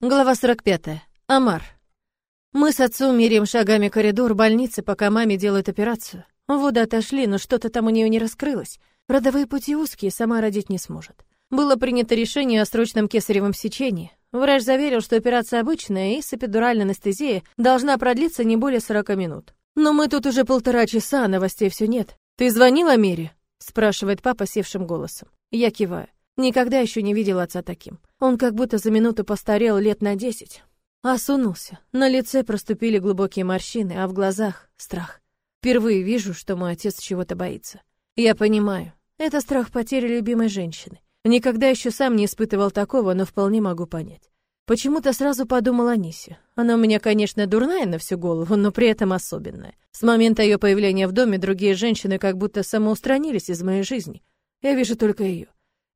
Глава 45. Амар. Мы с отцом меряем шагами коридор больницы, пока маме делают операцию. Воды отошли, но что-то там у нее не раскрылось. Родовые пути узкие, сама родить не сможет. Было принято решение о срочном кесаревом сечении. Врач заверил, что операция обычная и с эпидуральной анестезией должна продлиться не более 40 минут. Но мы тут уже полтора часа, новостей все нет. «Ты звонила Мере?» — спрашивает папа севшим голосом. Я киваю. Никогда еще не видел отца таким. Он как будто за минуту постарел лет на десять. Осунулся. На лице проступили глубокие морщины, а в глазах — страх. Впервые вижу, что мой отец чего-то боится. Я понимаю. Это страх потери любимой женщины. Никогда еще сам не испытывал такого, но вполне могу понять. Почему-то сразу подумал о Нисе. Она у меня, конечно, дурная на всю голову, но при этом особенная. С момента ее появления в доме другие женщины как будто самоустранились из моей жизни. Я вижу только ее.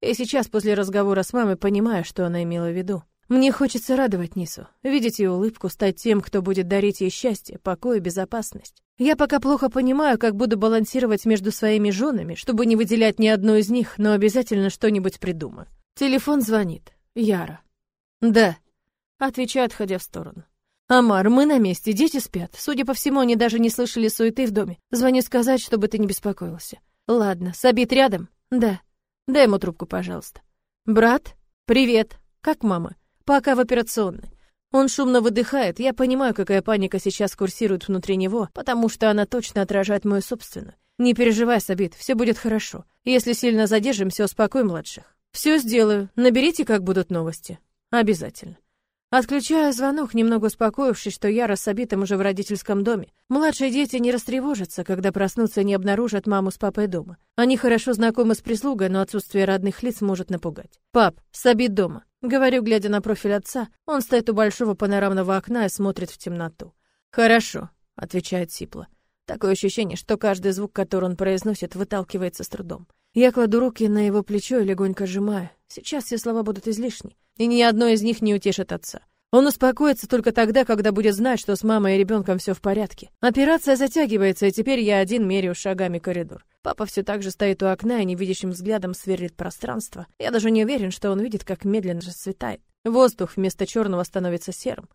И сейчас, после разговора с мамой, понимаю, что она имела в виду. Мне хочется радовать Нису, видеть ее улыбку, стать тем, кто будет дарить ей счастье, покой и безопасность. Я пока плохо понимаю, как буду балансировать между своими женами, чтобы не выделять ни одну из них, но обязательно что-нибудь придумаю. Телефон звонит. Яра. «Да», — отвечаю, отходя в сторону. «Амар, мы на месте, дети спят. Судя по всему, они даже не слышали суеты в доме. Звоню сказать, чтобы ты не беспокоился». «Ладно, Сабит рядом?» «Да». Дай ему трубку, пожалуйста. Брат, привет. Как мама? Пока в операционной. Он шумно выдыхает. Я понимаю, какая паника сейчас курсирует внутри него, потому что она точно отражает мою собственную. Не переживай, Сабит, все будет хорошо. Если сильно задержимся, успокой младших. Все сделаю. Наберите, как будут новости. Обязательно. Отключаю звонок, немного успокоившись, что Яра с Сабитом уже в родительском доме. Младшие дети не растревожатся, когда проснутся и не обнаружат маму с папой дома. Они хорошо знакомы с прислугой, но отсутствие родных лиц может напугать. «Пап, Сабит дома», — говорю, глядя на профиль отца. Он стоит у большого панорамного окна и смотрит в темноту. «Хорошо», — отвечает Сипла. Такое ощущение, что каждый звук, который он произносит, выталкивается с трудом. Я кладу руки на его плечо и легонько сжимаю. Сейчас все слова будут излишни, и ни одно из них не утешит отца. Он успокоится только тогда, когда будет знать, что с мамой и ребенком все в порядке. Операция затягивается, и теперь я один меряю шагами коридор. Папа все так же стоит у окна и невидящим взглядом сверлит пространство. Я даже не уверен, что он видит, как медленно расцветает. Воздух вместо черного становится серым.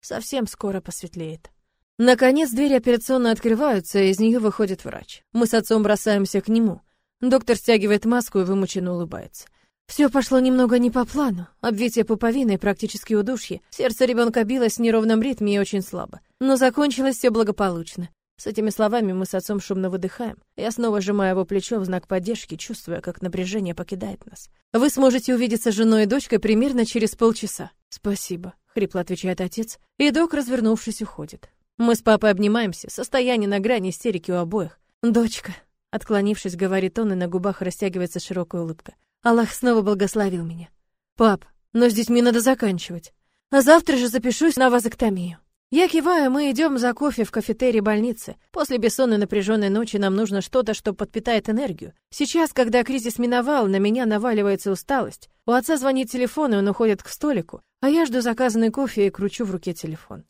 Совсем скоро посветлеет. Наконец двери операционной открываются, и из нее выходит врач. Мы с отцом бросаемся к нему. Доктор стягивает маску и вымученно улыбается. Все пошло немного не по плану. Обвитие пуповиной, практически удушье. Сердце ребенка билось в неровном ритме и очень слабо. Но закончилось все благополучно. С этими словами мы с отцом шумно выдыхаем. Я снова сжимаю его плечо в знак поддержки, чувствуя, как напряжение покидает нас. Вы сможете увидеться с женой и дочкой примерно через полчаса. Спасибо, хрипло отвечает отец, и док, развернувшись, уходит. Мы с папой обнимаемся, состояние на грани истерики у обоих. Дочка, Отклонившись, говорит он, и на губах растягивается широкая улыбка. Аллах снова благословил меня. Пап, но с детьми надо заканчивать. А завтра же запишусь на вазоктомию. Я киваю, мы идем за кофе в кафетерий больницы. После бессонной напряженной ночи нам нужно что-то, что подпитает энергию. Сейчас, когда кризис миновал, на меня наваливается усталость. У отца звонит телефон, и он уходит к столику, а я жду заказанный кофе и кручу в руке телефон.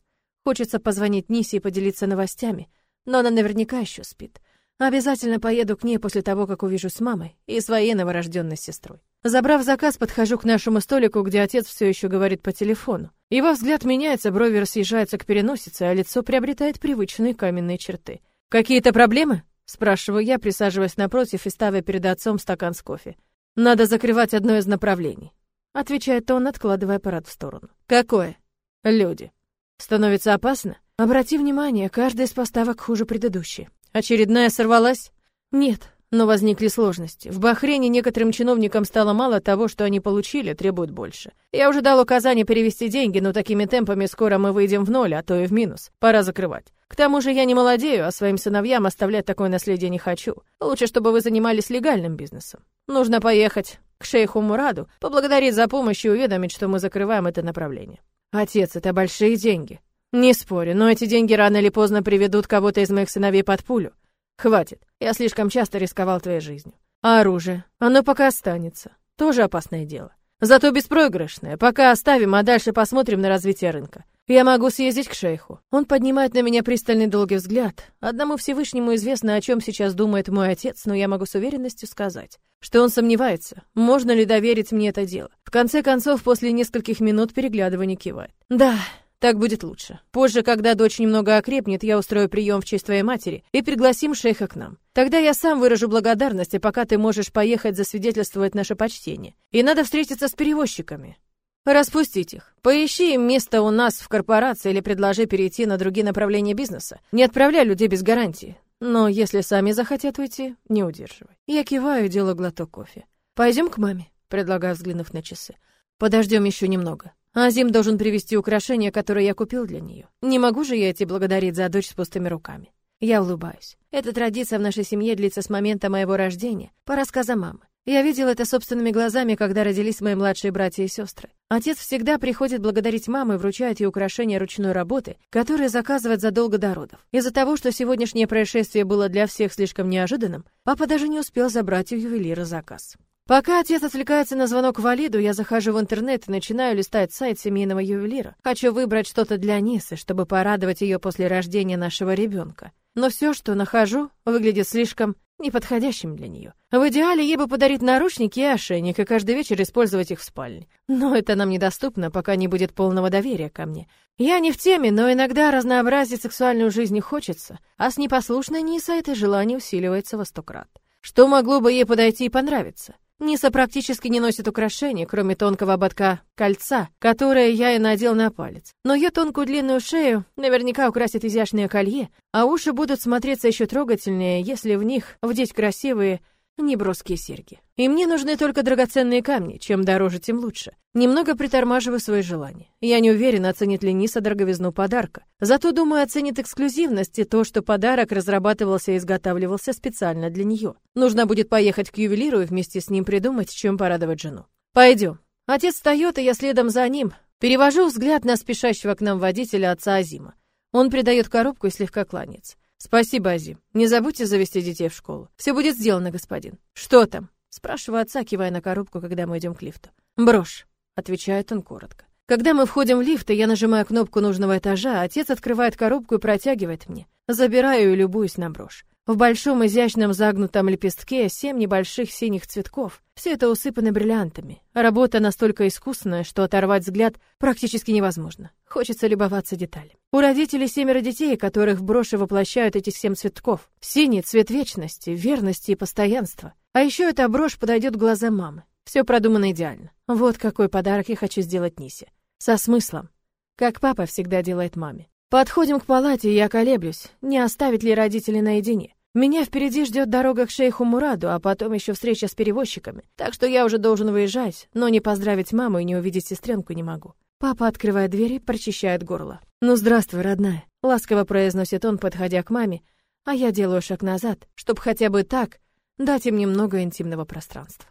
Хочется позвонить Нисе и поделиться новостями, но она наверняка еще спит. Обязательно поеду к ней после того, как увижу с мамой и своей новорожденной сестрой. Забрав заказ, подхожу к нашему столику, где отец все еще говорит по телефону. Его взгляд меняется, брови съезжаются к переносице, а лицо приобретает привычные каменные черты. «Какие-то проблемы?» — спрашиваю я, присаживаясь напротив и ставя перед отцом стакан с кофе. «Надо закрывать одно из направлений», — отвечает он, откладывая аппарат в сторону. «Какое?» «Люди». «Становится опасно?» «Обрати внимание, каждая из поставок хуже предыдущей. Очередная сорвалась? Нет, но возникли сложности. В Бахрейне некоторым чиновникам стало мало того, что они получили, требуют больше. Я уже дал указание перевести деньги, но такими темпами скоро мы выйдем в ноль, а то и в минус. Пора закрывать. К тому же я не молодею, а своим сыновьям оставлять такое наследие не хочу. Лучше, чтобы вы занимались легальным бизнесом. Нужно поехать к шейху Мураду, поблагодарить за помощь и уведомить, что мы закрываем это направление. Отец, это большие деньги. Не спорю, но эти деньги рано или поздно приведут кого-то из моих сыновей под пулю. Хватит, я слишком часто рисковал твоей жизнью. А оружие? Оно пока останется. Тоже опасное дело. Зато беспроигрышное. Пока оставим, а дальше посмотрим на развитие рынка. Я могу съездить к шейху. Он поднимает на меня пристальный долгий взгляд. Одному Всевышнему известно, о чем сейчас думает мой отец, но я могу с уверенностью сказать. что он сомневается, можно ли доверить мне это дело. В конце концов, после нескольких минут переглядывания кивает. Да, так будет лучше. Позже, когда дочь немного окрепнет, я устрою прием в честь твоей матери и пригласим шейха к нам. Тогда я сам выражу благодарность, и пока ты можешь поехать засвидетельствовать наше почтение. И надо встретиться с перевозчиками. Распустить их. Поищи им место у нас в корпорации или предложи перейти на другие направления бизнеса. Не отправляй людей без гарантии. Но если сами захотят уйти, не удерживай. Я киваю и делаю глоток кофе. Пойдем к маме, предлагаю, взглянув на часы. Подождем еще немного. Азим должен привезти украшения, которые я купил для нее. Не могу же я идти благодарить за дочь с пустыми руками. Я улыбаюсь. Эта традиция в нашей семье длится с момента моего рождения, по рассказам мамы. Я видел это собственными глазами, когда родились мои младшие братья и сестры. Отец всегда приходит благодарить маму и вручает ей украшения ручной работы, которые заказывает задолго до родов. Из-за того, что сегодняшнее происшествие было для всех слишком неожиданным, папа даже не успел забрать у ювелира заказ. Пока отец отвлекается на звонок Валиду, я захожу в интернет и начинаю листать сайт семейного ювелира. Хочу выбрать что-то для Нисы, чтобы порадовать ее после рождения нашего ребенка. Но все, что нахожу, выглядит слишком неподходящим для нее. В идеале ей бы подарить наручники и ошейник и каждый вечер использовать их в спальне. Но это нам недоступно, пока не будет полного доверия ко мне. Я не в теме, но иногда разнообразить сексуальную жизнь хочется, а с непослушной Нисой это желание усиливается во сто крат. Что могло бы ей подойти и понравиться? Ниса практически не носит украшений, кроме тонкого ободка кольца, которое я и надел на палец. Но ее тонкую длинную шею наверняка украсит изящное колье, а уши будут смотреться еще трогательнее, если в них вдеть красивые неброские серьги. И мне нужны только драгоценные камни, чем дороже, тем лучше. Немного притормаживаю свои желания. Я не уверена, оценит ли Ниса дороговизну подарка. Зато, думаю, оценит эксклюзивность и то, что подарок разрабатывался и изготавливался специально для нее. Нужно будет поехать к ювелиру и вместе с ним придумать, чем порадовать жену. Пойдем. Отец встает, и я следом за ним. Перевожу взгляд на спешащего к нам водителя отца Азима. Он придает коробку и слегка кланяется. Спасибо, Азим. Не забудьте завести детей в школу. Все будет сделано, господин. Что там? Спрашиваю отца, кивая на коробку, когда мы идем к лифту. Брошь, отвечает он коротко. Когда мы входим в лифт, и я нажимаю кнопку нужного этажа, отец открывает коробку и протягивает мне. Забираю и любуюсь на брошь. В большом изящном загнутом лепестке семь небольших синих цветков. Все это усыпано бриллиантами. Работа настолько искусная, что оторвать взгляд практически невозможно. Хочется любоваться деталями. У родителей семеро детей, которых в броши воплощают эти семь цветков. Синий — цвет вечности, верности и постоянства. А еще эта брошь подойдет глазам мамы. Все продумано идеально. Вот какой подарок я хочу сделать Нисе. Со смыслом. Как папа всегда делает маме. Подходим к палате, и я колеблюсь, не оставить ли родителей наедине. Меня впереди ждет дорога к шейху Мураду, а потом еще встреча с перевозчиками. Так что я уже должен выезжать, но не поздравить маму и не увидеть сестренку не могу. Папа открывает дверь и прочищает горло. «Ну, здравствуй, родная», — ласково произносит он, подходя к маме, а я делаю шаг назад, чтобы хотя бы так дать им немного интимного пространства.